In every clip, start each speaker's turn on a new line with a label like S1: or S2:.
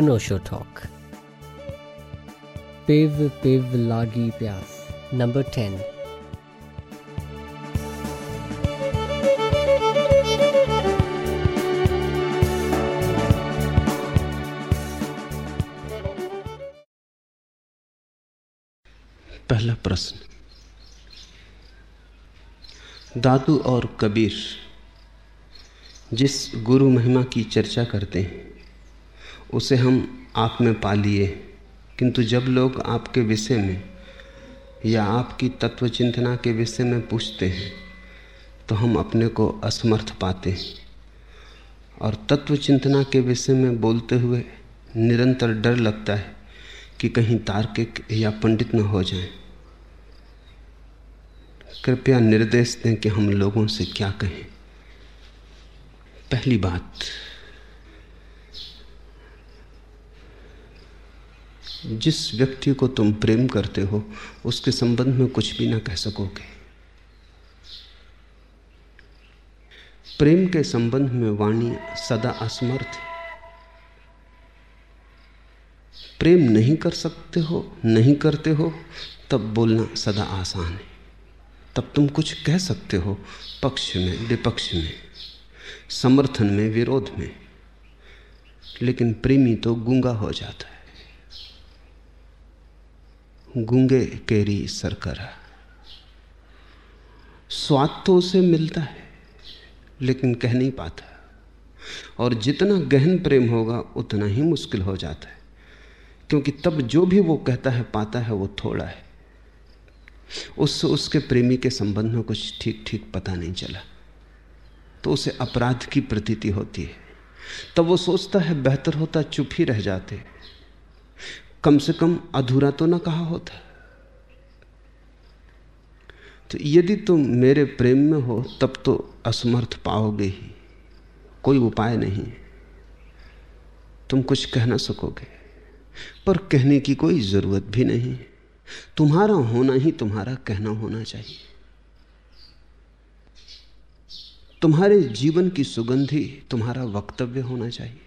S1: नोशो talk. पिव पिव लागी प्यास, नंबर टेन।
S2: पहला प्रश्न। दादू और कबीर जिस गुरु महिमा की चर्चा करते हैं उसे हम आप में पा लिए किंतु जब लोग आपके विषय में या आपकी तत्व चिंतना के विषय में पूछते हैं तो हम अपने को असमर्थ पाते हैं। और तत्व चिंतना के विषय में बोलते हुए निरंतर डर लगता है कि कहीं तार्किक या पंडित न हो जाएँ। कृपया निर्देश दें कि हम लोगों से क्या कहें। पहली बात जिस व्यक्ति को तुम प्रेम करते हो, उसके संबंध में कुछ भी ना कह सकोगे। प्रेम के संबंध में वाणी सदा असमर्थ प्रेम नहीं कर सकते हो, नहीं करते हो, तब बोलना सदा आसान है। तब तुम कुछ कह सकते हो, पक्ष में, विपक्ष में, समर्थन में, विरोध में। लेकिन प्रेमी तो गूँगा हो जाता है। गूँगे केरी सरकरा। स्वाद तो उसे मिलता है, लेकिन कह नहीं पाता। और जितना गहन प्रेम होगा, उतना ही मुश्किल हो जाता है। क्योंकि तब जो भी वो कहता है, पाता है, वो थोड़ा है। उससे उसके प्रेमी के संबंध में कुछ ठीक ठीक पता नहीं चला। तो उसे अपराध की प्रतीति होती है। तब वो सोचता है, बेहतर होता चुप ही रह जाते। कम से कम अधूरा तो ना कहा होता। तो यदि तुम मेरे प्रेम में हो, तब तो असमर्थ पाओगे ही। कोई उपाय नहीं। तुम कुछ कह ना सकोगे, पर कहने की कोई ज़रूरत भी नहीं। तुम्हारा होना ही तुम्हारा कहना होना चाहिए। तुम्हारे जीवन की सुगंधी तुम्हारा वक्तव्य होना चाहिए।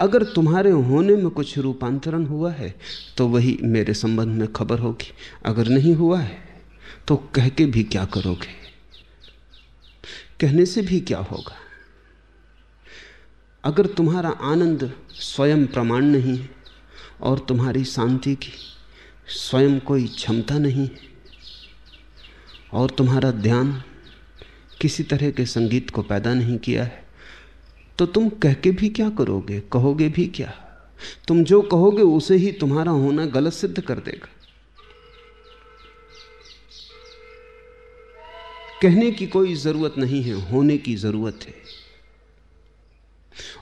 S2: अगर तुम्हारे होने में कुछ रूपांतरण हुआ है तो वही मेरे संबंध में खबर होगी। अगर नहीं हुआ है तो कह के भी क्या करोगे? कहने से भी क्या होगा? अगर तुम्हारा आनंद स्वयं प्रमाण नहीं है, और तुम्हारी शांति की स्वयं कोई क्षमता नहीं है, और तुम्हारा ध्यान किसी तरह के संगीत को पैदा नहीं किया है तो तुम कह के भी क्या करोगे? कहोगे भी क्या? तुम जो कहोगे, उसे ही तुम्हारा होना गलत सिद्ध कर देगा। कहने की कोई ज़रूरत नहीं है, होने की ज़रूरत है।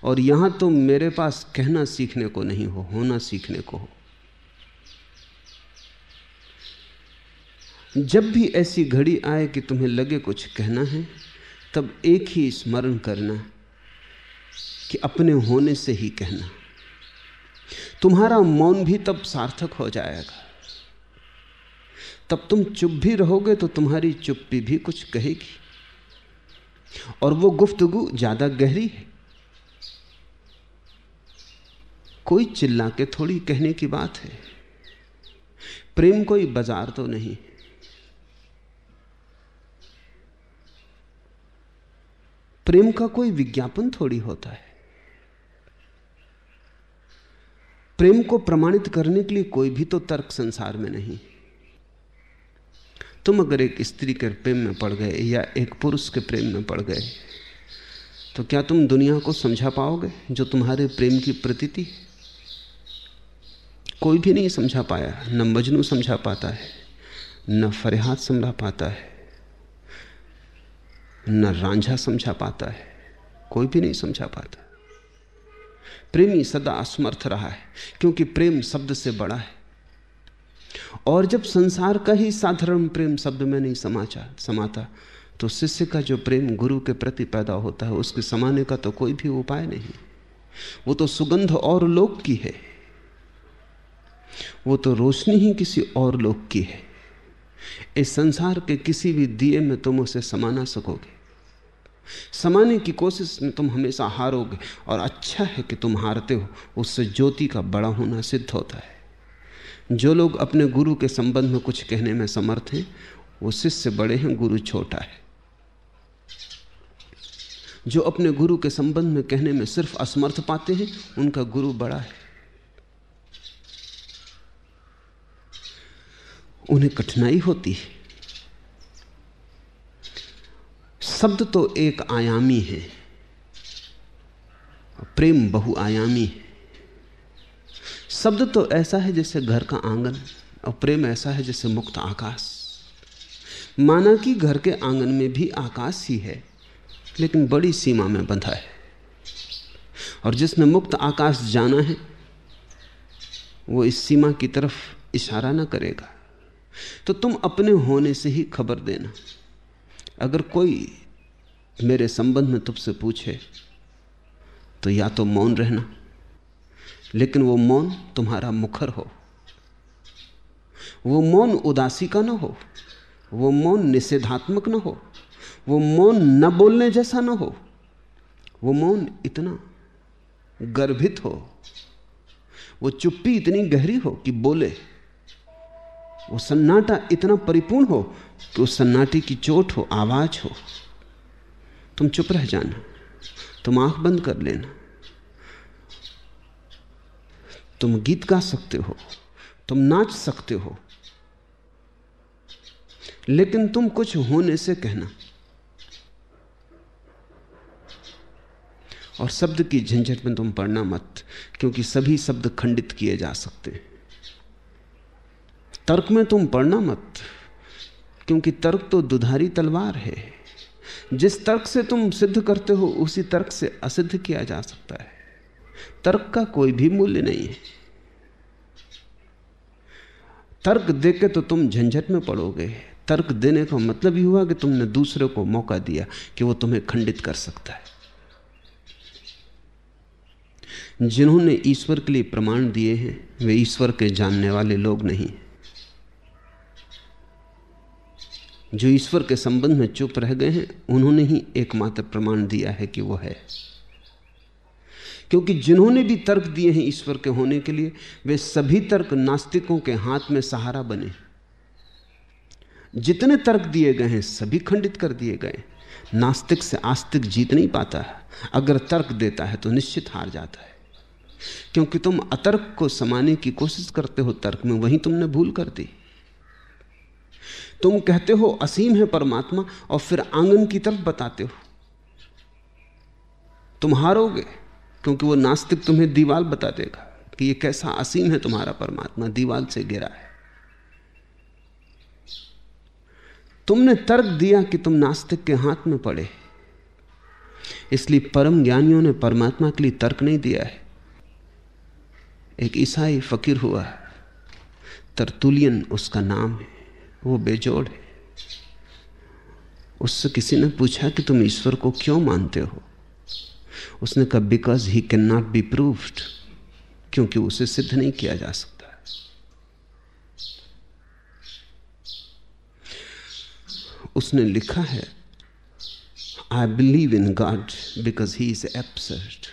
S2: और यहाँ तो मेरे पास कहना सीखने को नहीं हो, होना सीखने को हो। जब भी ऐसी घड़ी आए कि तुम्हें लगे कुछ कहना है, तब एक ही स्मरण करना कि अपने होने से ही कहना। तुम्हारा मौन भी तब सार्थक हो जाएगा। तब तुम चुप भी रहोगे तो तुम्हारी चुप्पी भी कुछ कहेगी। और वो गुफ्तगु ज़्यादा गहरी है। कोई चिल्ला के थोड़ी कहने की बात है। प्रेम कोई बाज़ार तो नहीं प्रेम का कोई विज्ञापन थोड़ी होता है। प्रेम को प्रमाणित करने के लिए कोई भी तो तर्क संसार में नहीं। तुम अगर एक स्त्री के प्रेम में पड़ गए या एक पुरुष के प्रेम में पड़ गए तो क्या तुम दुनिया को समझा पाओगे जो तुम्हारे प्रेम की प्रतीति? कोई भी नहीं समझा पाया, न मजनू समझा पाता है, न फरियाद समझा पाता है, न रांझा समझा पाता है, कोई भी नहीं समझा पाता। प्रेमी सदा असमर्थ रहा है, क्योंकि प्रेम शब्द से बड़ा है। और जब संसार का ही साधारण प्रेम शब्द में नहीं समाचा, समाता तो शिष्य का जो प्रेम गुरु के प्रति पैदा होता है, उसके समाने का तो कोई भी उपाय नहीं। वो तो सुगंध और लोक की है। वो तो रोशनी ही किसी और लोक की है। इस संसार के किसी भी दिए में तुम उसे समा ना सकोगे। समाने की कोशिश में तुम हमेशा हारोगे और अच्छा है कि तुम हारते हो। उससे ज्योति का बड़ा होना सिद्ध होता है। जो लोग अपने गुरु के संबंध में कुछ कहने में समर्थ हैं, वो शिष्य बड़े हैं, गुरु छोटा है। जो अपने गुरु के संबंध में कहने में सिर्फ़ असमर्थ पाते हैं, उनका गुरु बड़ा है। उन्हें कठिनाई होती है। शब्द तो एक आयामी है, प्रेम बहुआयामी है। शब्द तो ऐसा है जैसे घर का आँगन और प्रेम ऐसा है जैसे मुक्त आकाश। माना कि घर के आँगन में भी आकाश ही है, लेकिन बड़ी सीमा में बंधा है। और जिसने मुक्त आकाश जाना है, वो इस सीमा की तरफ़ इशारा ना करेगा। तो तुम अपने होने से ही खबर देना। अगर कोई मेरे संबंध में तुमसे पूछे तो या तो मौन रहना, लेकिन वो मौन तुम्हारा मुखर हो। वो मौन उदासी का ना हो, वो मौन निषेधात्मक ना हो, वो मौन न बोलने जैसा ना हो, वो मौन इतना गर्भित हो, वो चुप्पी इतनी गहरी हो कि बोले वो सन्नाटा इतना परिपूर्ण हो कि उस सन्नाटे की चोट हो, आवाज़ हो। तुम चुप रह जाना। तुम आँख बंद कर लेना। तुम गीत गा सकते हो। तुम नाच सकते हो। लेकिन तुम कुछ होने से कहना। और शब्द की झंझट में तुम पढ़ना मत, क्योंकि सभी शब्द खंडित किए जा सकते हैं। तर्क में तुम पढ़ना मत, क्योंकि तर्क तो दुधारी तलवार है। जिस तर्क से तुम सिद्ध करते हो, उसी तर्क से असिद्ध किया जा सकता है। तर्क का कोई भी मूल्य नहीं है। तर्क देके तो तुम झंझट में पड़ोगे। तर्क देने का मतलब ही हुआ कि तुमने दूसरे को मौका दिया कि वो तुम्हें खंडित कर सकता है। जिन्होंने ईश्वर के लिए प्रमाण दिए हैं, वे ईश्वर के जानने वाले लोग नहीं जो ईश्वर के संबंध में चुप रह गए हैं, उन्होंने ही एकमात्र प्रमाण दिया है कि वो है। क्योंकि जिन्होंने भी तर्क दिए हैं ईश्वर के होने के लिए, वे सभी तर्क नास्तिकों के हाथ में सहारा बने। जितने तर्क दिए गए हैं, सभी खंडित कर दिए गए नास्तिक से आस्तिक जीत नहीं पाता है। अगर तर्क देता है तो निश्चित हार जाता है। क्योंकि तुम अतर्क को समाने की कोशिश करते हो, तर्क में वहीं तुमने भूल कर दी। तुम कहते हो असीम है परमात्मा और फिर आँगन की तरफ़ बताते हो। तुम हारोगे, क्योंकि वो नास्तिक तुम्हें दीवाल बता देगा कि ये कैसा असीम है तुम्हारा परमात्मा, दीवाल से गिरा है। तुमने तर्क दिया कि तुम नास्तिक के हाथ में पड़े। इसलिए परम ज्ञानियों ने परमात्मा के लिए तर्क नहीं दिया है। एक ईसाई फकीर हुआ है तरतुलियन, उसका नाम है। वो बेजोड़ है। उससे किसी ने पूछा कि तुम ईश्वर को क्यों मानते हो? उसने कहा because he can not be proved क्योंकि उसे सिद्ध नहीं किया जा सकता। उसने लिखा है I believe in God because he is absurd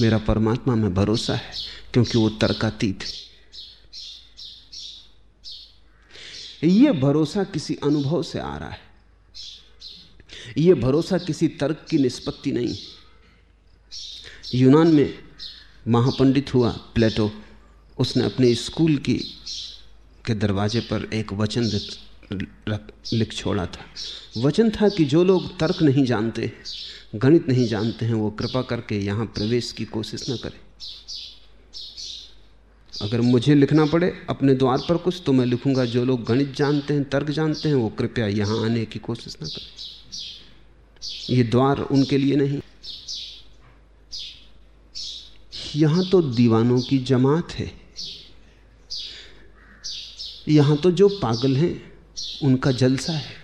S2: मेरा परमात्मा में भरोसा है, क्योंकि वो तर्कातीत है। ये भरोसा किसी अनुभव से आ रहा है। ये भरोसा किसी तर्क की निष्पत्ति नहीं। यूनान में महापंडित हुआ प्लेटो। उसने अपने स्कूल की, के दरवाजे पर एक वचन लिख छोड़ा था। वचन था कि जो लोग तर्क नहीं जानते, गणित नहीं जानते हैं, वो कृपा करके यहाँ प्रवेश की कोशिश न करें। अगर मुझे लिखना पड़े, अपने द्वार पर कुछ तो मैं लिखूँगा, जो लोग गणित जानते हैं, तर्क जानते हैं, वो कृपया यहाँ आने की कोशिश ना करें। ये द्वार उनके लिए नहीं। यहाँ तो दीवानों की जमात है। यहाँ तो जो पागल हैं, उनका जलसा है।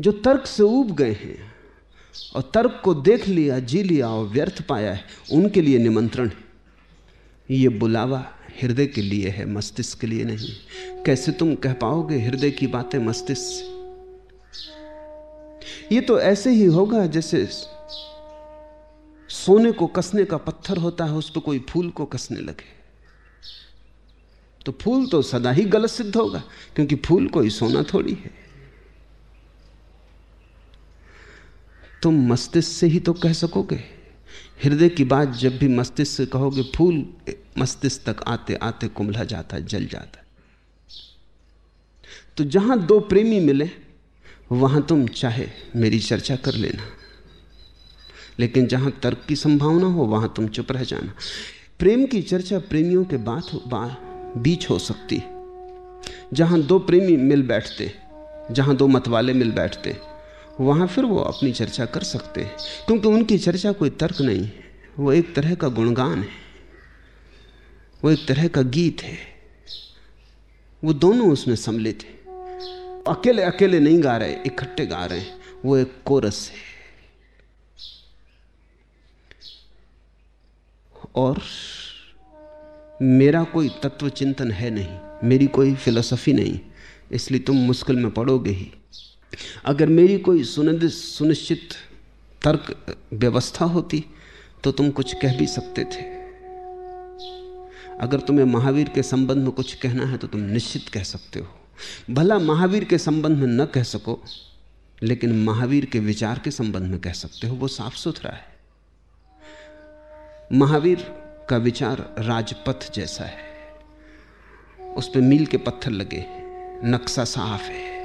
S2: जो तर्क से उब गए हैं, और तर्क को देख लिया, जी लिया, और व्यर्थ पाया है, उनके लिए निमंत्रण है। ये बुलावा हृदय के लिए है, मस्तिष्क के लिए नहीं। कैसे तुम कह पाओगे हृदय की बातें मस्तिष्क ये तो ऐसे ही होगा जैसे सोने को कसने का पत्थर होता है, उस पर कोई फूल को कसने लगे। तो फूल तो सदा ही गलत सिद्ध होगा, क्योंकि फूल कोई सोना थोड़ी है। तुम मस्तिष्क से ही तो कह सकोगे। हृदय की बात जब भी मस्तिष्क से कहोगे फूल मस्तिष्क तक आते आते कुमला जाता जल जाता। तो जहाँ दो प्रेमी मिले वहाँ तुम चाहे मेरी चर्चा कर लेना। लेकिन जहाँ तर्क की संभावना हो वहाँ तुम चुप रह जाना। प्रेम की चर्चा प्रेमियों के बात बा, बीच हो सकती। है जहाँ दो प्रेमी मिल बैठते जहाँ दो मतवाले मिल बैठते वहाँ फिर वो अपनी चर्चा कर सकते हैं। क्योंकि उनकी चर्चा कोई तर्क नहीं है। वो एक तरह का गुणगान है। वो एक तरह का गीत है। वो दोनों उसमें सम्मिलित है। अकेले अकेले नहीं गा रहे, इकट्ठे गा रहे हैं। वो एक कोरस है। और मेरा कोई तत्व चिंतन है नहीं। मेरी कोई फिलोसफी नहीं। इसलिए तुम मुश्किल में पड़ोगे ही। अगर मेरी कोई सुनिश्चित तर्क व्यवस्था होती तो तुम कुछ कह भी सकते थे। अगर तुम्हें महावीर के संबंध में कुछ कहना है तो तुम निश्चित कह सकते हो। भला महावीर के संबंध में न कह सको, लेकिन महावीर के विचार के संबंध में कह सकते हो, वो साफ़ सुथरा है। महावीर का विचार राजपथ जैसा है। उस पर मील के पत्थर लगे, नक्शा साफ़ है।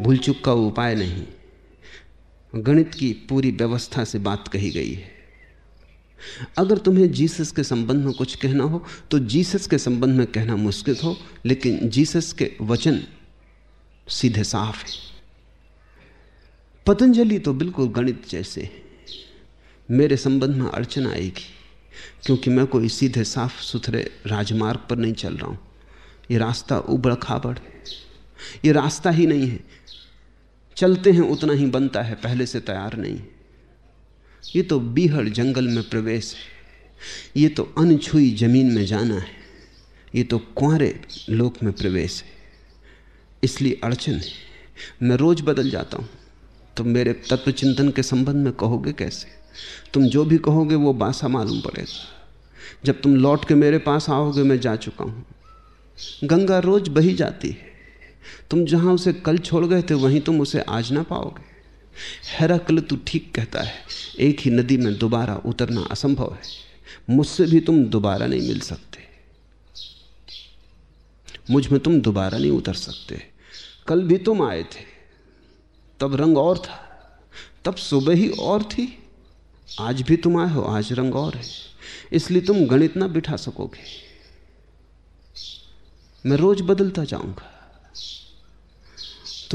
S2: भूल चुक का उपाय नहीं। गणित की पूरी व्यवस्था से बात कही गई है। अगर तुम्हें जीसस के संबंध में कुछ कहना हो तो जीसस के संबंध में कहना मुश्किल हो, लेकिन जीसस के वचन सीधे साफ़ है। पतंजलि तो बिल्कुल गणित जैसे है। मेरे संबंध में अड़चन आएगी, क्योंकि मैं कोई सीधे साफ़ सुथरे राजमार्ग पर नहीं चल रहा हूँ। ये रास्ता उबड़ खाबड़ है। ये रास्ता ही नहीं है। चलते हैं उतना ही बनता है, पहले से तैयार नहीं ये तो बीहड़ जंगल में प्रवेश है। ये तो अनछुई ज़मीन में जाना है। ये तो कुंवरे लोक में प्रवेश है। इसलिए अड़चन है। मैं रोज बदल जाता हूँ। तो मेरे तत्व चिंतन के संबंध में कहोगे कैसे? तुम जो भी कहोगे वो बासा मालूम पड़ेगा। जब तुम लौट के मेरे पास आओगे, मैं जा चुका हूँ। गंगा रोज बही जाती है। तुम जहाँ उसे कल छोड़ गए थे, वहीं तुम उसे आज ना पाओगे। हैराकल तू ठीक कहता है, एक ही नदी में दोबारा उतरना असंभव है। मुझसे भी तुम दोबारा नहीं मिल सकते। मुझमें तुम दोबारा नहीं उतर सकते। कल भी तुम आए थे, तब रंग और था, तब सुबह ही और थी। आज भी तुम आए हो, आज रंग और है। इसलिए तुम गणित ना बिठा सकोगे। मैं रोज बदलता जाऊँगा।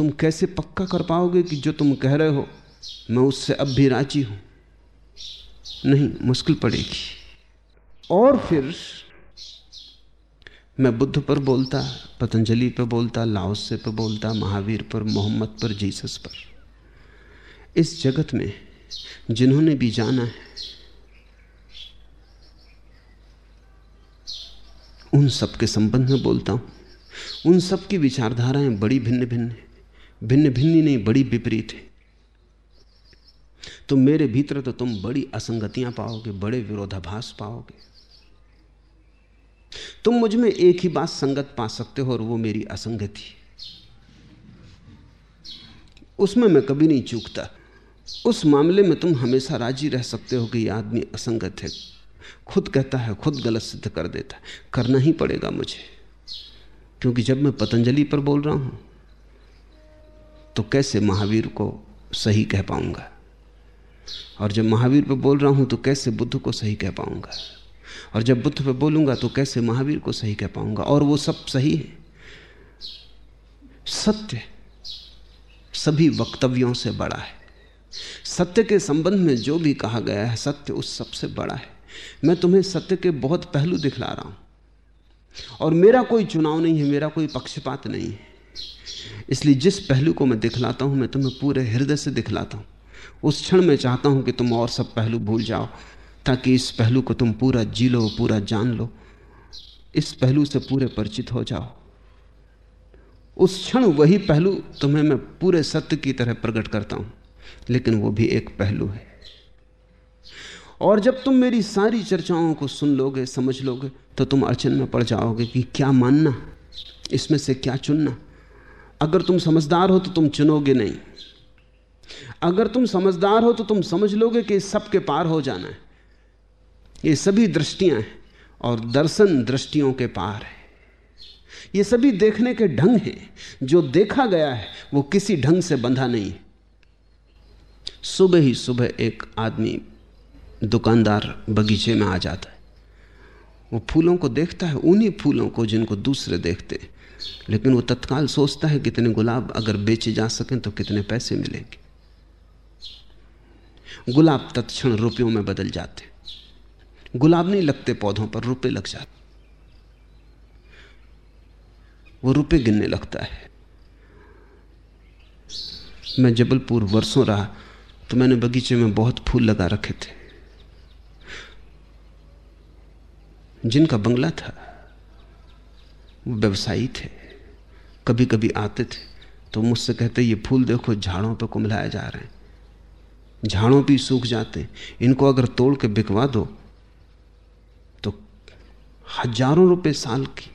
S2: तुम कैसे पक्का कर पाओगे कि जो तुम कह रहे हो, मैं उससे अब भी राज़ी हूँ? नहीं, मुश्किल पड़ेगी। और फिर मैं बुद्ध पर बोलता, पतंजलि पर बोलता, लाओसे पर बोलता, महावीर पर, मोहम्मद पर, जीसस पर। इस जगत में जिन्होंने भी जाना है, उन सब के संबंध में बोलता हूँ। उन सब की विचारधाराएँ बड़ी भिन्न भिन्न है। भिन्न भिन्न ही नहीं, बड़ी विपरीत है। तो मेरे भीतर तो तुम बड़ी असंगतियाँ पाओगे, बड़े विरोधाभास पाओगे। तुम मुझमें एक ही बात संगत पा सकते हो और वो मेरी असंगति। उसमें मैं कभी नहीं चूकता। उस मामले में तुम हमेशा राज़ी रह सकते हो कि ये आदमी असंगत है। खुद कहता है, खुद गलत सिद्ध कर देता है। करना ही पड़ेगा मुझे। क्योंकि जब मैं पतंजलि पर बोल रहा हूँ तो कैसे महावीर को सही कह पाऊँगा? और जब महावीर पर बोल रहा हूँ तो कैसे बुद्ध को सही कह पाऊँगा? और जब बुद्ध पर बोलूँगा तो कैसे महावीर को सही कह पाऊँगा? और वो सब सही है। सत्य सभी वक्तव्यों से बड़ा है। सत्य के संबंध में जो भी कहा गया है, सत्य उस सबसे बड़ा है। मैं तुम्हें सत्य के बहुत पहलू दिखला रहा हूँ। और मेरा कोई चुनाव नहीं है, मेरा कोई पक्षपात नहीं है। इसलिए जिस पहलू को मैं दिखलाता हूँ, मैं तुम्हें पूरे हृदय से दिखलाता हूँ। उस क्षण में चाहता हूँ कि तुम और सब पहलू भूल जाओ, ताकि इस पहलू को तुम पूरा जी लो, पूरा जान लो। इस पहलू से पूरे परिचित हो जाओ। उस क्षण वही पहलू तुम्हें मैं पूरे सत्य की तरह प्रकट करता हूँ, लेकिन वो भी एक पहलू है। और जब तुम मेरी सारी चर्चाओं को सुन लोगे, समझ लोगे तो तुम अड़चन में पड़ जाओगे कि क्या मानना, इसमें से क्या चुनना। अगर तुम समझदार हो तो तुम चुनोगे नहीं। अगर तुम समझदार हो तो तुम समझ लोगे कि सब के पार हो जाना है। ये सभी दृष्टियाँ हैं और दर्शन दृष्टियों के पार है। ये सभी देखने के ढंग हैं। जो देखा गया है, वो किसी ढंग से बंधा नहीं सुबह ही सुबह एक आदमी दुकानदार बगीचे में आ जाता है। वो फूलों को देखता है, उन्हीं फूलों को जिनको दूसरे देखते लेकिन वो तत्काल सोचता है कितने गुलाब अगर बेचे जा सकें तो कितने पैसे मिलेंगे। गुलाब तत्क्षण रुपयों में बदल जाते गुलाब नहीं लगते पौधों पर, रुपए लग जाते वो रुपए गिनने लगता है। मैं जबलपुर वर्षों रहा तो मैंने बगीचे में बहुत फूल लगा रखे थे। जिनका बंगला था वो व्यवसायी थे। कभी कभी आते थे तो मुझसे कहते, ये फूल देखो, झाड़ों पे कुमलाए जा रहे हैं। झाड़ों भी सूख जाते इनको अगर तोड़ के बिकवा दो तो हज़ारों रुपए साल की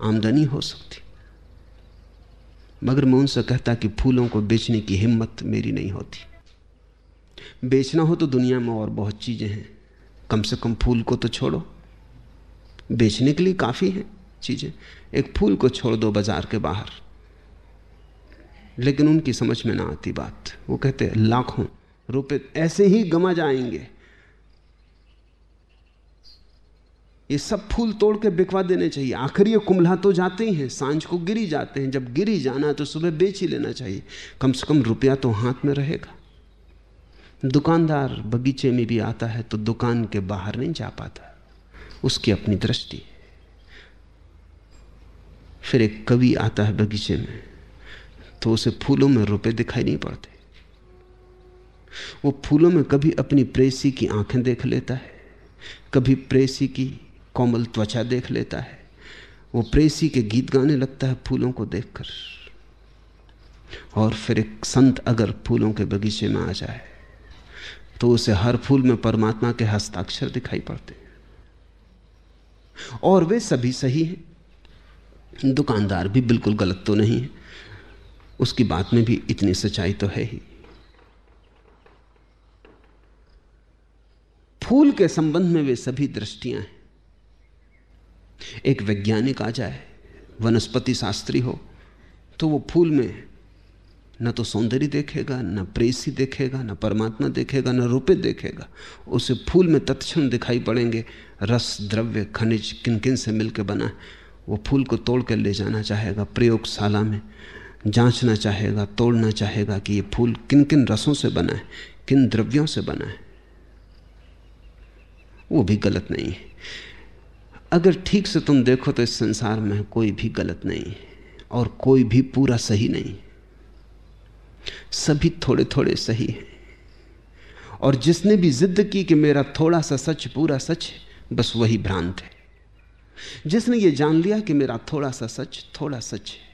S2: आमदनी हो सकती। मगर मैं उनसे कहता कि फूलों को बेचने की हिम्मत मेरी नहीं होती। बेचना हो तो दुनिया में और बहुत चीज़ें हैं। कम से कम फूल को तो छोड़ो। बेचने के लिए काफ़ी हैं। चीज़ें। एक फूल को छोड़ दो बाज़ार के बाहर। लेकिन उनकी समझ में ना आती बात। वो कहते लाखों रुपए ऐसे ही गमा जाएँगे। ये सब फूल तोड़ के बिकवा देने चाहिए। आखिर ये कुमला तो जाते ही हैं, साँझ को गिरी जाते हैं। जब गिरी जाना तो सुबह बेच ही लेना चाहिए। कम से कम रुपया तो हाथ में रहेगा। दुकानदार बगीचे में भी आता है तो दुकान के बाहर नहीं जा पाता। उसकी अपनी दृष्टि फिर एक कवि आता है बगीचे में तो उसे फूलों में रुपए दिखाई नहीं पड़ते। वो फूलों में कभी अपनी प्रेसी की आँखें देख लेता है, कभी प्रेसी की कोमल त्वचा देख लेता है, वो प्रेसी के गीत गाने लगता है फूलों को देखकर। और फिर एक संत अगर फूलों के बगीचे में आ जाए तो उसे हर फूल में परमात्मा के हस्ताक्षर दिखाई पड़ते हैं। और वे सभी सही हैं। दुकानदार भी बिल्कुल गलत तो नहीं है। उसकी बात में भी इतनी सच्चाई तो है ही। फूल के संबंध में वे सभी दृष्टियाँ हैं। एक वैज्ञानिक आ जाए, वनस्पति शास्त्री हो तो वो फूल में न तो सौंदर्य देखेगा, न प्रेसी देखेगा, न परमात्मा देखेगा, न रुपए देखेगा। उसे फूल में तत्क्षण दिखाई पड़ेंगे। रस, द्रव्य, खनिज किन किन से मिलकर बना है। वो फूल को तोड़ कर ले जाना चाहेगा, प्रयोगशाला में जांचना चाहेगा, तोड़ना चाहेगा कि ये फूल किन किन रसों से बना है, किन द्रव्यों से बना है। वो भी गलत नहीं है। अगर ठीक से तुम देखो तो इस संसार में कोई भी गलत नहीं है और कोई भी पूरा सही नहीं सभी थोड़े थोड़े सही हैं। और जिसने भी जिद की कि मेरा थोड़ा सा सच, पूरा सच बस वही भ्रांत है। जिसने ये जान लिया कि मेरा थोड़ा सा सच, थोड़ा सच है।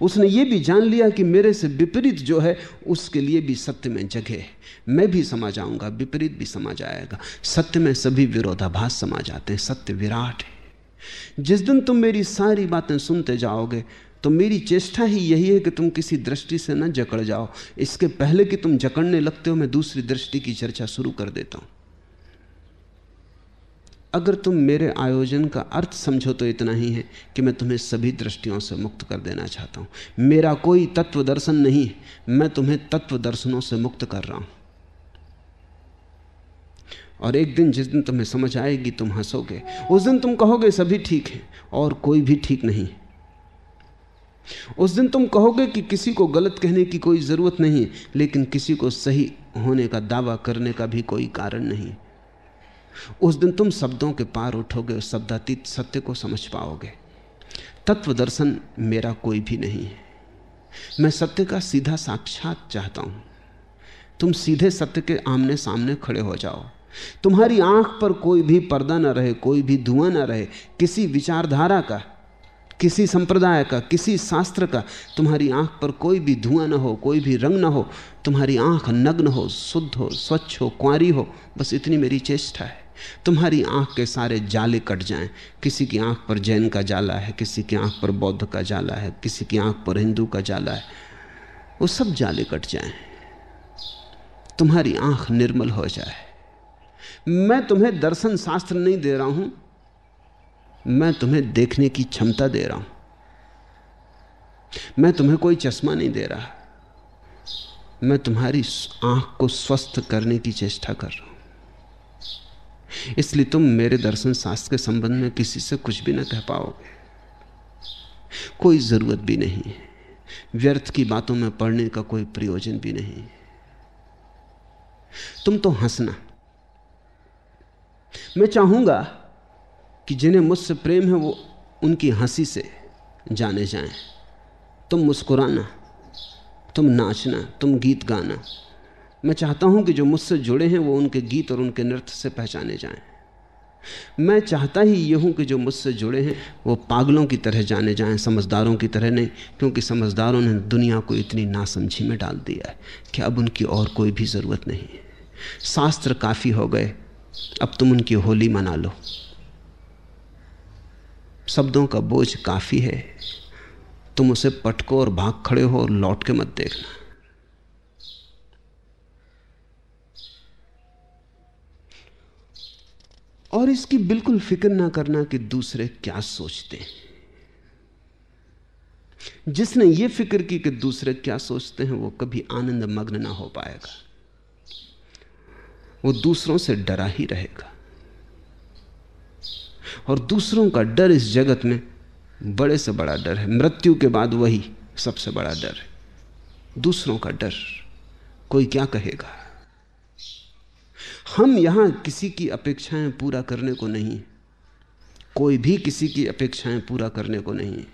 S2: उसने ये भी जान लिया कि मेरे से विपरीत जो है, उसके लिए भी सत्य में जगह है। मैं भी समा जाऊँगा, विपरीत भी समा जाएगा। सत्य में सभी विरोधाभास समा जाते हैं, सत्य विराट है। जिस दिन तुम मेरी सारी बातें सुनते जाओगे तो मेरी चेष्टा ही यही है कि तुम किसी दृष्टि से न जकड़ जाओ। इसके पहले कि तुम जकड़ने लगते हो, मैं दूसरी दृष्टि की चर्चा शुरू कर देता हूँ। अगर तुम मेरे आयोजन का अर्थ समझो तो इतना ही है कि मैं तुम्हें सभी दृष्टियों से मुक्त कर देना चाहता हूँ। मेरा कोई तत्व दर्शन नहीं है। मैं तुम्हें तत्व दर्शनों से मुक्त कर रहा हूँ। और एक दिन जिस दिन तुम्हें समझ आएगी, तुम हंसोगे। उस दिन तुम कहोगे, सभी ठीक है और कोई भी ठीक नहीं। उस दिन तुम कहोगे कि किसी को गलत कहने की कोई ज़रूरत नहीं लेकिन किसी को सही होने का दावा करने का भी कोई कारण नहीं। उस दिन तुम शब्दों के पार उठोगे शब्दातीत सत्य को समझ पाओगे। तत्व दर्शन मेरा कोई भी नहीं है। मैं सत्य का सीधा साक्षात चाहता हूँ। तुम सीधे सत्य के आमने सामने खड़े हो जाओ। तुम्हारी आँख पर कोई भी पर्दा ना रहे, कोई भी धुआँ ना रहे, किसी विचारधारा का, किसी संप्रदाय का, किसी शास्त्र का, तुम्हारी आँख पर कोई भी धुआँ ना हो, कोई भी रंग ना हो, तुम्हारी आँख नग्न हो, शुद्ध हो, स्वच्छ हो कुंवारी हो, बस इतनी मेरी चेष्टा है। तुम्हारी आँख के सारे जाले कट जाएँ। किसी की आँख पर जैन का जाला है, किसी की आँख पर बौद्ध का जाला है, किसी की आँख पर हिंदू का जाला है, वो सब जाले कट जाएँ। तुम्हारी आँख निर्मल हो जाए। मैं तुम्हें दर्शन शास्त्र नहीं दे रहा हूँ, मैं तुम्हें देखने की क्षमता दे रहा हूँ। मैं तुम्हें कोई चश्मा नहीं दे रहा। मैं तुम्हारी आँख को स्वस्थ करने की चेष्टा कर रहा हूँ। इसलिए तुम मेरे दर्शन शास्त्र के संबंध में किसी से कुछ भी ना कह पाओगे। कोई ज़रूरत भी नहीं है। व्यर्थ की बातों में पढ़ने का कोई प्रयोजन भी नहीं तुम तो हंसना। मैं चाहूँगा कि जिन्हें मुझसे प्रेम है वो उनकी हँसी से जाने जाएँ। तुम मुस्कुराना, तुम नाचना, तुम गीत गाना मैं चाहता हूँ कि जो मुझसे जुड़े हैं वो उनके गीत और उनके नृत्य से पहचाने जाएँ। मैं चाहता ही ये हूँ कि जो मुझसे जुड़े हैं वो पागलों की तरह जाने जाएँ, समझदारों की तरह नहीं, क्योंकि समझदारों ने दुनिया को इतनी नासमझी में डाल दिया है कि अब उनकी और कोई भी ज़रूरत नहीं है। शास्त्र काफ़ी हो गए, अब तुम उनकी होली मना लो। शब्दों का बोझ काफ़ी है, तुम उसे पटको और भाग खड़े हो और लौट के मत देखना। और इसकी बिल्कुल फ़िक्र ना करना कि दूसरे क्या सोचते हैं। जिसने ये फ़िक्र की कि दूसरे क्या सोचते हैं, वो कभी आनंद मग्न ना हो पाएगा। वो दूसरों से डरा ही रहेगा। और दूसरों का डर इस जगत में बड़े से बड़ा डर है। मृत्यु के बाद वही सबसे बड़ा डर है। दूसरों का डर कोई क्या कहेगा? हम यहाँ किसी की अपेक्षाएँ पूरा करने को नहीं कोई भी किसी की अपेक्षाएँ पूरा करने को नहीं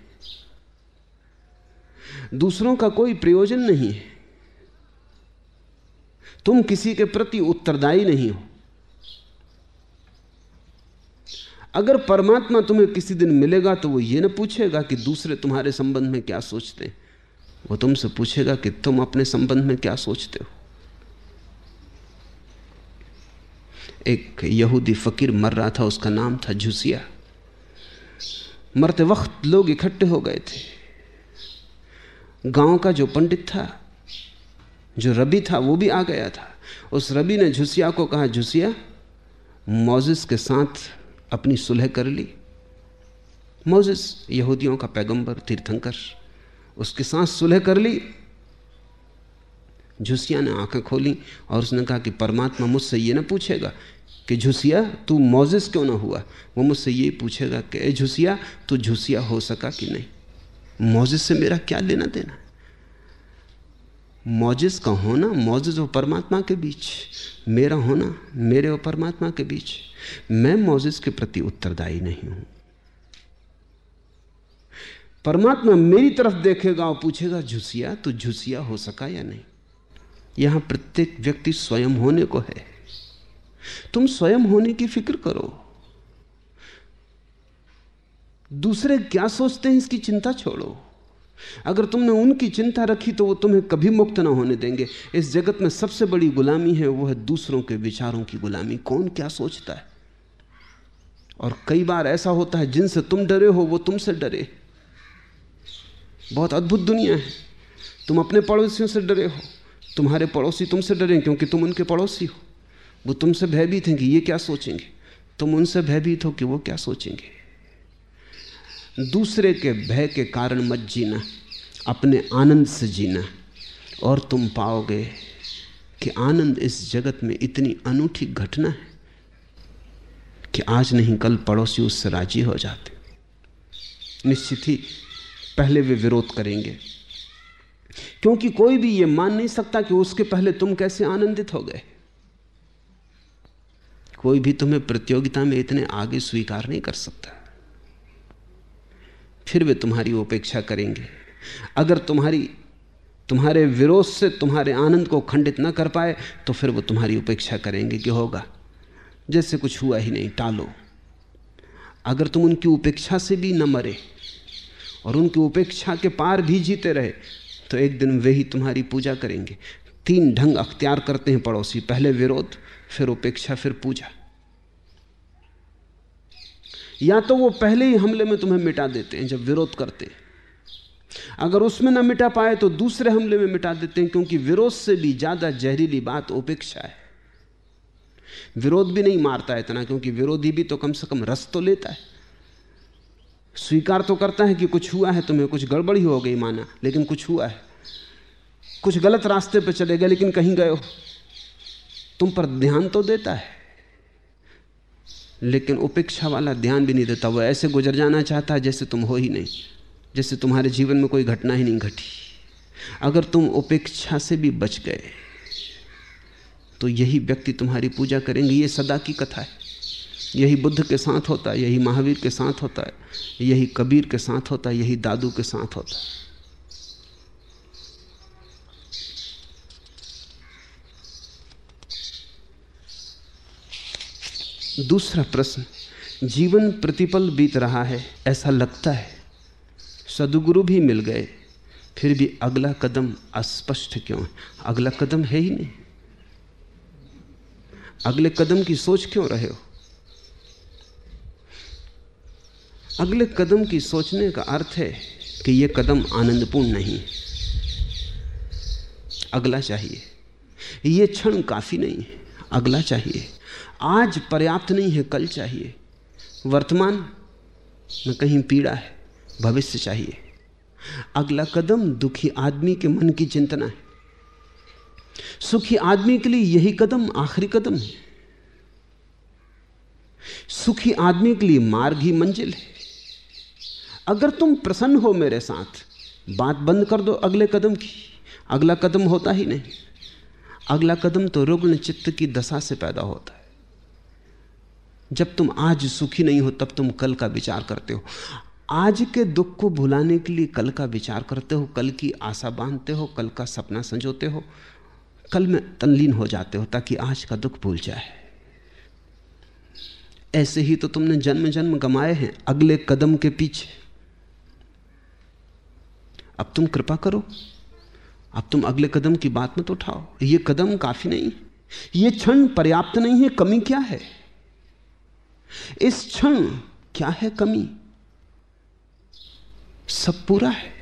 S2: दूसरों का कोई प्रयोजन नहीं है। तुम किसी के प्रति उत्तरदायी नहीं हो। अगर परमात्मा तुम्हें किसी दिन मिलेगा तो वो ये ना पूछेगा कि दूसरे तुम्हारे संबंध में क्या सोचते हैं। वो तुमसे पूछेगा कि तुम अपने संबंध में क्या सोचते हो। एक यहूदी फकीर मर रहा था, उसका नाम था झुसिया मरते वक्त लोग इकट्ठे हो गए थे। गाँव का जो पंडित था, जो रबी था, वो भी आ गया था। उस रबी ने झुसिया को कहा झुसिया मोजिस के साथ अपनी सुलह कर ली। मोजिस यहूदियों का पैगंबर, तीर्थंकर, उसके साथ सुलह कर ली झुसिया ने आँखें खोली और उसने कहा कि परमात्मा मुझसे ये ना पूछेगा कि झुसिया, तू मोजिस क्यों ना हुआ? वो मुझसे ये पूछेगा कि, ए झुसिया, तू झुसिया हो सका कि नहीं? मोजिस से मेरा क्या लेना देना? मोजिस का होना मोजिस और परमात्मा के बीच। मेरा होना, मेरे और परमात्मा के बीच। मैं मोजिस के प्रति उत्तरदायी नहीं हूँ। परमात्मा मेरी तरफ़ देखेगा और पूछेगा, झुसिया तो झुसिया हो सका या नहीं? यहाँ प्रत्येक व्यक्ति स्वयं होने को है। तुम स्वयं होने की फ़िक्र करो। दूसरे क्या सोचते हैं इसकी चिंता छोड़ो। अगर तुमने उनकी चिंता रखी तो वो तुम्हें कभी मुक्त ना होने देंगे। इस जगत में सबसे बड़ी गुलामी है, वो है दूसरों के विचारों की गुलामी। कौन क्या सोचता है? और कई बार ऐसा होता है, जिनसे तुम डरे हो, वो तुमसे डरे। बहुत अद्भुत दुनिया है। तुम अपने पड़ोसियों से डरे हो। तुम्हारे पड़ोसी तुमसे डरे क्योंकि तुम उनके पड़ोसी हो। वो तुमसे भयभीत हैं कि ये क्या सोचेंगे? तुम उनसे भयभीत हो कि वो क्या सोचेंगे? दूसरे के भय के कारण मत जीना, अपने आनंद से जीना, और तुम पाओगे कि आनंद इस जगत में इतनी अनूठी घटना है कि आज नहीं, कल पड़ोसी उससे राज़ी हो जाते। निश्चित ही पहले वे विरोध करेंगे। क्योंकि कोई भी ये मान नहीं सकता कि उसके पहले तुम कैसे आनंदित हो गए। कोई भी तुम्हें प्रतियोगिता में इतने आगे स्वीकार नहीं कर सकता। फिर वे तुम्हारी उपेक्षा करेंगे। अगर तुम्हारी, तुम्हारे विरोध से तुम्हारे आनंद को खंडित ना कर पाए तो फिर वो तुम्हारी उपेक्षा करेंगे कि होगा, जैसे कुछ हुआ ही नहीं, टालो। अगर तुम उनकी उपेक्षा से भी न मरे और उनकी उपेक्षा के पार भी जीते रहे तो एक दिन वे ही तुम्हारी पूजा करेंगे। तीन ढंग अख्तियार करते हैं पड़ोसी। पहले विरोध, फिर उपेक्षा, फिर पूजा। या तो वो पहले ही हमले में तुम्हें मिटा देते हैं जब विरोध करते हैं। अगर उसमें ना मिटा पाए तो दूसरे हमले में मिटा देते हैं, क्योंकि विरोध से भी ज़्यादा जहरीली बात उपेक्षा है। विरोध भी नहीं मारता इतना, क्योंकि विरोधी भी तो कम से कम रस तो लेता है। स्वीकार तो करता है कि कुछ हुआ है, तुम्हें कुछ गड़बड़ी हो गई, माना, लेकिन कुछ हुआ है। कुछ गलत रास्ते पर चले गए, लेकिन कहीं गए हो। तुम पर ध्यान तो देता है, लेकिन उपेक्षा वाला ध्यान भी नहीं देता। वो ऐसे गुजर जाना चाहता है जैसे तुम हो ही नहीं, जैसे तुम्हारे जीवन में कोई घटना ही नहीं घटी। अगर तुम उपेक्षा से भी बच गए तो यही व्यक्ति तुम्हारी पूजा करेंगे, ये सदा की कथा है। यही बुद्ध के साथ होता है, यही महावीर के साथ होता है, यही कबीर के साथ होता है, यही दादू के साथ होता है। दूसरा प्रश्न, जीवन प्रतिपल बीत रहा है, ऐसा लगता है। सदगुरु भी मिल गए, फिर भी अगला कदम अस्पष्ट क्यों है? अगला कदम है ही नहीं। अगले कदम की सोच क्यों रहे हो? अगले कदम की सोचने का अर्थ है कि यह कदम आनंदपूर्ण नहीं। अगला चाहिए। यह क्षण काफ़ी नहीं है अगला चाहिए। आज पर्याप्त नहीं है, कल चाहिए। वर्तमान में कहीं पीड़ा है, भविष्य चाहिए। अगला कदम दुखी आदमी के मन की चिंतना है। सुखी आदमी के लिए यही कदम आखिरी कदम है। सुखी आदमी के लिए मार्ग ही मंजिल है। अगर तुम प्रसन्न हो मेरे साथ, बात बंद कर दो अगले कदम की। अगला कदम होता ही नहीं। अगला कदम तो रुग्ण चित्त की दशा से पैदा होता है। जब तुम आज सुखी नहीं हो, तब तुम कल का विचार करते हो। आज के दुख को भुलाने के लिए कल का विचार करते हो, कल की आशा बांधते हो, कल का सपना संजोते हो। कल में तनलीन हो जाते हो ताकि आज का दुख भूल जाए। ऐसे ही तो तुमने जन्म जन्म गमाए हैं, अगले कदम के पीछे। अब तुम कृपा करो। अब तुम अगले कदम की बात मत उठाओ। ये कदम काफ़ी नहीं। ये क्षण पर्याप्त नहीं है। कमी क्या है? इस क्षण क्या है कमी? सब पूरा है।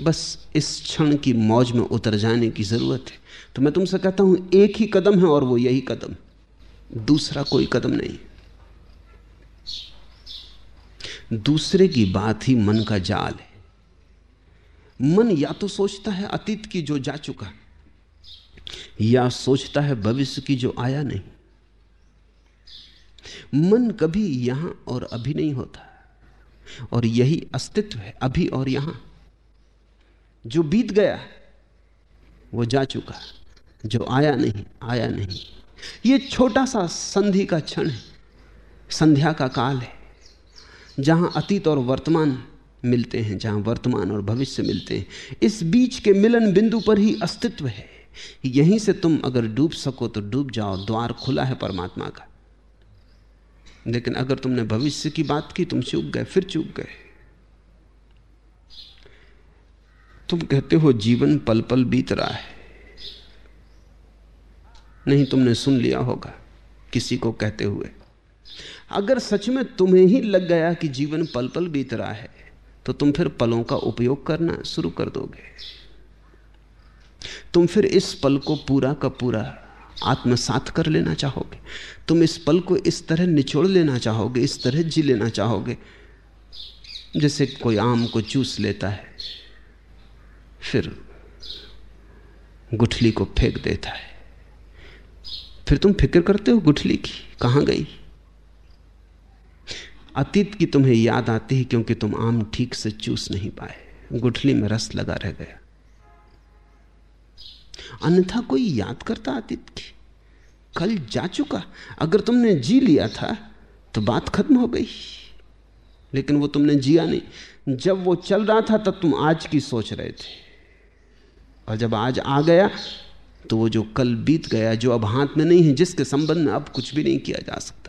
S2: बस इस क्षण की मौज में उतर जाने की ज़रूरत है। तो मैं तुमसे कहता हूँ, एक ही कदम है और वो यही कदम। दूसरा कोई कदम नहीं। दूसरे की बात ही मन का जाल है। मन या तो सोचता है अतीत की जो जा चुका या सोचता है भविष्य की जो आया नहीं। मन कभी यहाँ और अभी नहीं होता, और यही अस्तित्व है अभी और यहाँ। जो बीत गया वो जा चुका जो आया नहीं आया नहीं। ये छोटा सा संधि का क्षण है, संध्या का काल है। जहाँ अतीत और वर्तमान मिलते हैं, जहाँ वर्तमान और भविष्य मिलते हैं। इस बीच के मिलन बिंदु पर ही अस्तित्व है। यहीं से तुम अगर डूब सको तो डूब जाओ, द्वार खुला है परमात्मा का। लेकिन अगर तुमने भविष्य की बात की, तुम चूक गए, फिर चूक गए। तुम कहते हो, जीवन पल पल बीत रहा है। नहीं, तुमने सुन लिया होगा, किसी को कहते हुए। अगर सच में तुम्हें ही लग गया कि जीवन पल पल बीत रहा है तो तुम फिर पलों का उपयोग करना शुरू कर दोगे। तुम फिर इस पल को पूरा का पूरा आत्मसात कर लेना चाहोगे। तुम इस पल को इस तरह निचोड़ लेना चाहोगे, इस तरह जी लेना चाहोगे, जैसे कोई आम को चूस लेता है, फिर गुठली को फेंक देता है। फिर तुम फ़िक्र करते हो गुठली की, कहाँ गई? अतीत की तुम्हें याद आती है क्योंकि तुम आम ठीक से चूस नहीं पाए। गुठली में रस लगा रह गया। अन्यथा कोई याद करता अतीत की? कल जा चुका। अगर तुमने जी लिया था तो बात खत्म हो गई। लेकिन वो तुमने जिया नहीं। जब वो चल रहा था, तब तुम आज की सोच रहे थे। और जब आज आ गया तो वो जो कल बीत गया, जो अब हाथ में नहीं है, जिसके संबंध में अब कुछ भी नहीं किया जा सकता।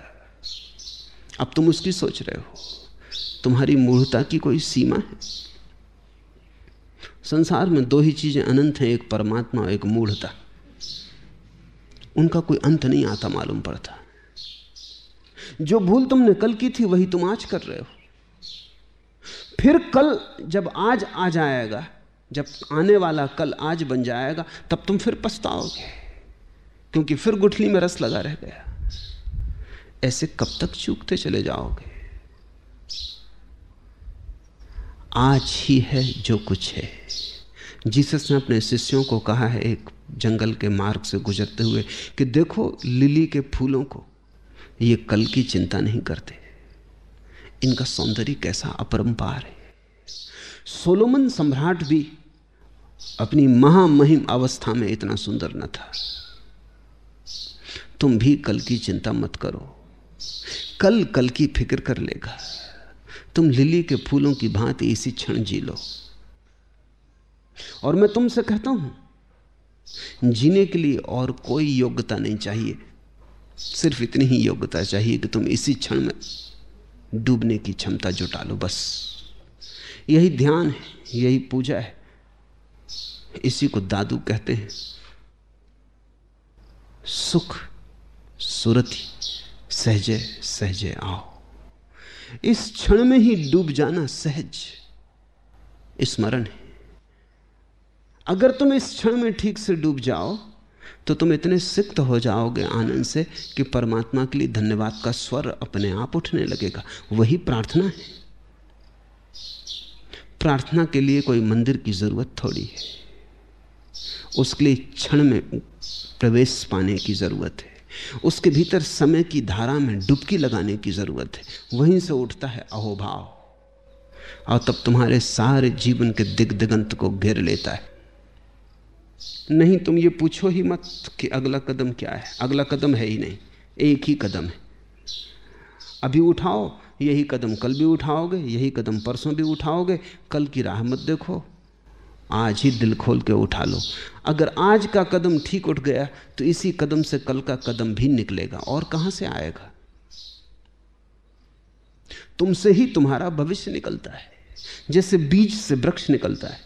S2: अब तुम उसकी सोच रहे हो। तुम्हारी मूढ़ता की कोई सीमा है? संसार में दो ही चीज़ें अनंत हैं, एक परमात्मा और एक मूढ़ता उनका कोई अंत नहीं आता मालूम पड़ता। जो भूल तुमने कल की थी, वही तुम आज कर रहे हो। फिर कल जब आज आ जाएगा, जब आने वाला कल आज बन जाएगा, तब तुम फिर पछताओगे, क्योंकि फिर गुठली में रस लगा रह गया। ऐसे कब तक चूकते चले जाओगे? आज ही है जो कुछ है। जीसस ने अपने शिष्यों को कहा है एक जंगल के मार्ग से गुजरते हुए कि देखो लिली के फूलों को। ये कल की चिंता नहीं करते। इनका सौंदर्य कैसा अपरंपार है। सोलोमन सम्राट भी अपनी महामहिम अवस्था में इतना सुंदर न था। तुम भी कल की चिंता मत करो। कल कल की फ़िक्र कर लेगा। तुम लिली के फूलों की भांति इसी क्षण जी लो। और मैं तुमसे कहता हूँ, जीने के लिए और कोई योग्यता नहीं चाहिए। सिर्फ़ इतनी ही योग्यता चाहिए कि तुम इसी क्षण में डूबने की क्षमता जुटा लो बस। यही ध्यान है, यही पूजा है। इसी को दादू कहते हैं, सुख सुरति सहजे सहजे आओ। इस क्षण में ही डूब जाना सहज, स्मरण है। अगर तुम इस क्षण में ठीक से डूब जाओ तो तुम इतने सिक्त हो जाओगे आनंद से कि परमात्मा के लिए धन्यवाद का स्वर अपने आप उठने लगेगा। वही प्रार्थना है। प्रार्थना के लिए कोई मंदिर की ज़रूरत थोड़ी है। उसके लिए क्षण में प्रवेश पाने की ज़रूरत है। उसके भीतर समय की धारा में डुबकी लगाने की ज़रूरत है। वहीं से उठता है अहोभाव और तब तुम्हारे सारे जीवन के दिग दिगंत को घेर लेता है। नहीं, तुम ये पूछो ही मत कि अगला कदम क्या है। अगला कदम है ही नहीं, एक ही कदम है। अभी उठाओ, यही कदम कल भी उठाओगे, यही कदम परसों भी उठाओगे, कल की राह मत देखो। आज ही दिल खोल के उठा लो। अगर आज का कदम ठीक उठ गया तो इसी कदम से कल का कदम भी निकलेगा और कहाँ से आएगा? तुमसे ही तुम्हारा भविष्य निकलता है, जैसे बीज से वृक्ष निकलता है,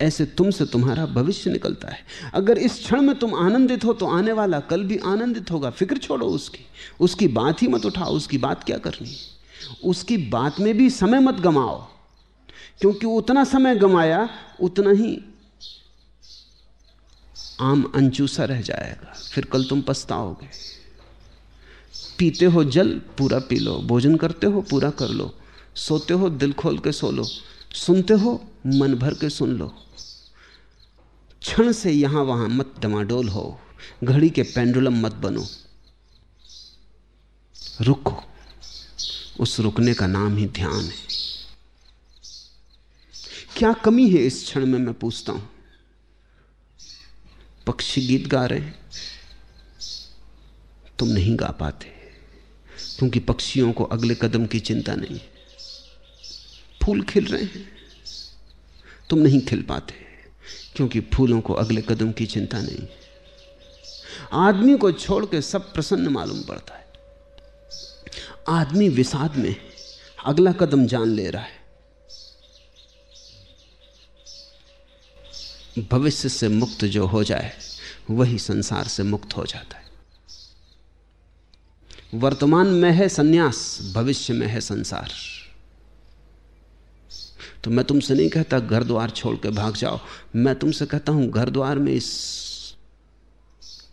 S2: ऐसे तुमसे तुम्हारा भविष्य निकलता है। अगर इस क्षण में तुम आनंदित हो तो आने वाला कल भी आनंदित होगा। फ़िक्र छोड़ो उसकी। उसकी बात ही मत उठाओ। उसकी बात क्या करनी उसकी बात में भी समय मत गमाओ। क्योंकि उतना समय गमाया, उतना ही आम अंचूसा रह जाएगा। फिर कल तुम पछताओगे। पीते हो जल, पूरा पी लो। भोजन करते हो, पूरा कर लो। सोते हो, दिल खोल के सो लो। सुनते हो, मन भर के सुन लो। क्षण से यहाँ वहाँ मत डमाडोल हो। घड़ी के पेंडुलम मत बनो। रुको। उस रुकने का नाम ही ध्यान है। क्या कमी है इस क्षण में मैं पूछता हूँ? पक्षी गीत गा रहे हैं। तुम नहीं गा पाते, क्योंकि पक्षियों को अगले कदम की चिंता नहीं है। फूल खिल रहे हैं। तुम नहीं खिल पाते, क्योंकि फूलों को अगले कदम की चिंता नहीं है। आदमी को छोड़ के सब प्रसन्न मालूम पड़ता है। आदमी विषाद में अगला कदम जान ले रहा है। भविष्य से मुक्त जो हो जाए, वही संसार से मुक्त हो जाता है। वर्तमान में है सन्यास, भविष्य में है संसार। तो मैं तुमसे नहीं कहता घर द्वार छोड़ के भाग जाओ, मैं तुमसे कहता हूँ घर द्वार में इस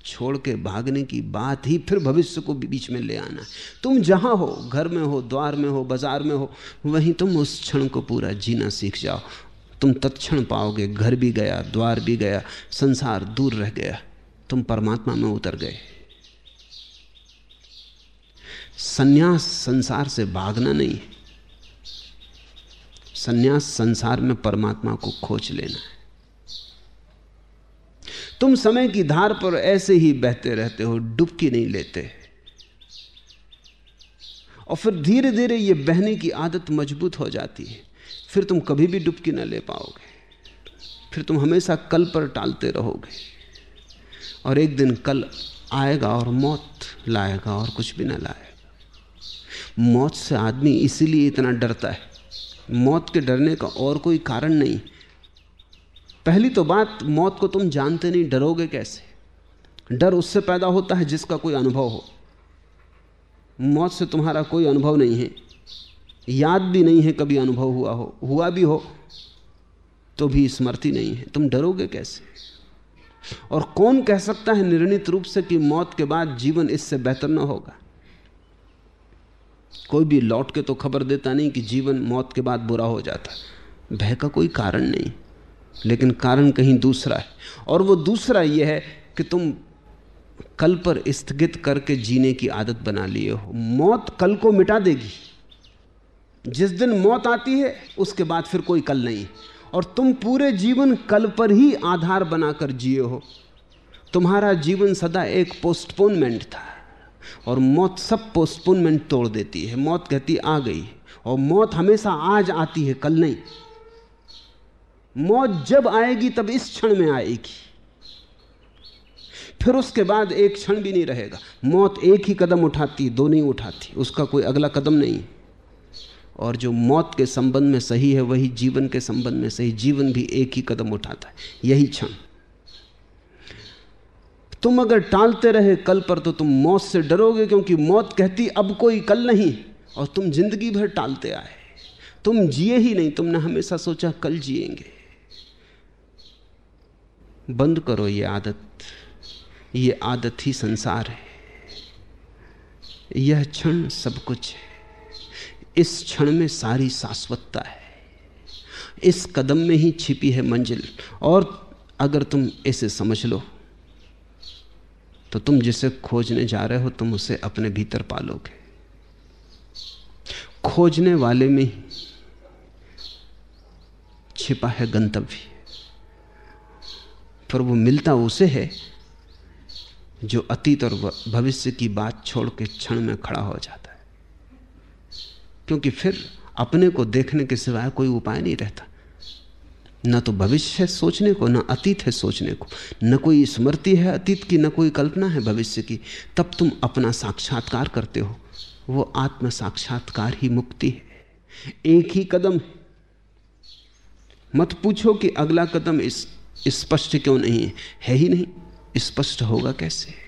S2: छोड़ के भागने की बात ही फिर भविष्य को बीच में ले आना तुम जहाँ हो, घर में हो, द्वार में हो, बाज़ार में हो, वहीं तुम उस क्षण को पूरा जीना सीख जाओ। तुम तत्क्षण पाओगे, घर भी गया, द्वार भी गया, संसार दूर रह गया, तुम परमात्मा में उतर गए। सन्यास संसार से भागना नहीं है सन्यास संसार में परमात्मा को खोज लेना है। तुम समय की धार पर ऐसे ही बहते रहते हो, डुबकी नहीं लेते। और फिर धीरे धीरे ये बहने की आदत मज़बूत हो जाती है। फिर तुम कभी भी डुबकी ना ले पाओगे। फिर तुम हमेशा कल पर टालते रहोगे। और एक दिन कल आएगा और मौत लाएगा और कुछ भी ना लाएगा। मौत से आदमी इसीलिए इतना डरता है। मौत के डरने का और कोई कारण नहीं। पहली तो बात, मौत को तुम जानते नहीं, डरोगे कैसे? डर उससे पैदा होता है जिसका कोई अनुभव हो। मौत से तुम्हारा कोई अनुभव नहीं है। याद भी नहीं है कभी अनुभव हुआ हो, हुआ भी हो तो भी स्मृति नहीं है। तुम डरोगे कैसे? और कौन कह सकता है निर्णित रूप से कि मौत के बाद जीवन इससे बेहतर ना होगा? कोई भी लौट के तो खबर देता नहीं कि जीवन मौत के बाद बुरा हो जाता। भय का कोई कारण नहीं, लेकिन कारण कहीं दूसरा है। और वो दूसरा यह है कि तुम कल पर स्थगित करके जीने की आदत बना लिए हो। मौत कल को मिटा देगी। जिस दिन मौत आती है, उसके बाद फिर कोई कल नहीं। और तुम पूरे जीवन कल पर ही आधार बनाकर जिए हो। तुम्हारा जीवन सदा एक पोस्टपोनमेंट था। और मौत सब पोस्टपोनमेंट तोड़ देती है। मौत कहती आ गई, और मौत हमेशा आज आती है, कल नहीं। मौत जब आएगी, तब इस क्षण में आएगी। फिर उसके बाद एक क्षण भी नहीं रहेगा। मौत एक ही कदम उठाती, दो नहीं उठाती। उसका कोई अगला कदम नहीं। और जो मौत के संबंध में सही है, वही जीवन के संबंध में सही। जीवन भी एक ही कदम उठाता है, यही क्षण। तुम अगर टालते रहे कल पर तो तुम मौत से डरोगे, क्योंकि मौत कहती, अब कोई कल नहीं। और तुम ज़िंदगी भर टालते आए। तुम जिए ही नहीं, तुमने हमेशा सोचा, कल जिएँगे। बंद करो ये आदत। ये आदत ही संसार है। यह क्षण सब कुछ है। इस क्षण में सारी शाश्वतता है। इस कदम में ही छिपी है मंजिल। और अगर तुम इसे समझ लो तो तुम जिसे खोजने जा रहे हो, तुम उसे अपने भीतर पालोगे। खोजने वाले में ही छिपा है गंतव्य। पर वो मिलता उसे है, जो अतीत और भविष्य की बात छोड़ के क्षण में खड़ा हो जाता है। क्योंकि फिर अपने को देखने के सिवाय कोई उपाय नहीं रहता। न तो भविष्य है सोचने को, न अतीत है सोचने को। न कोई स्मृति है अतीत की, न कोई कल्पना है भविष्य की। तब तुम अपना साक्षात्कार करते हो। वो आत्म साक्षात्कार ही मुक्ति है। एक ही कदम है। मत पूछो कि अगला कदम इस स्पष्ट क्यों नहीं है? है ही नहीं। स्पष्ट होगा कैसे?